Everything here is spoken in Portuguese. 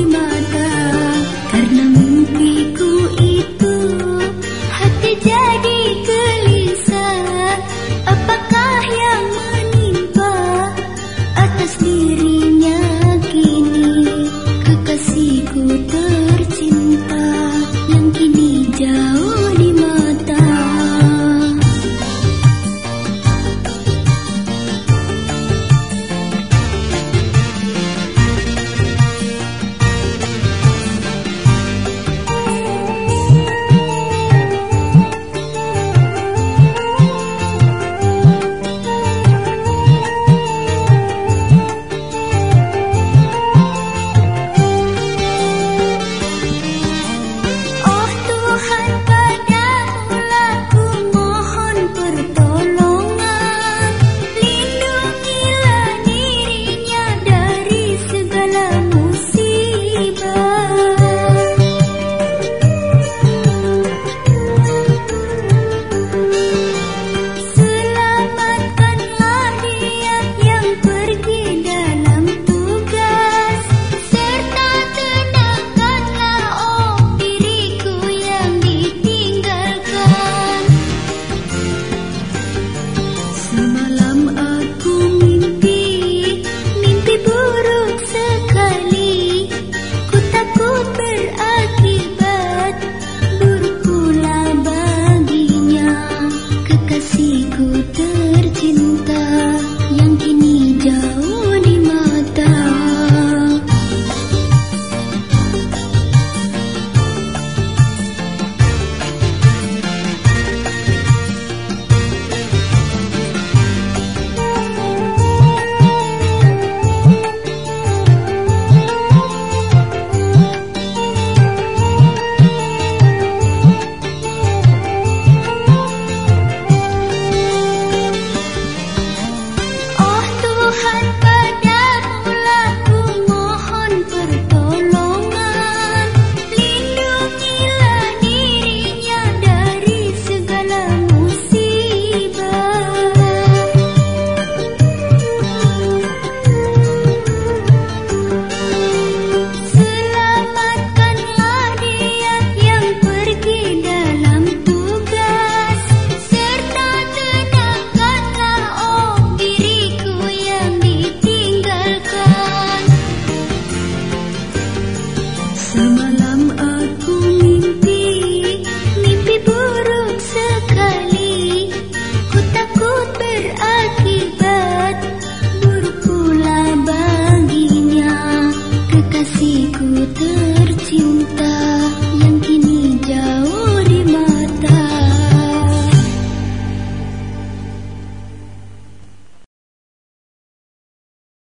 lágrimas.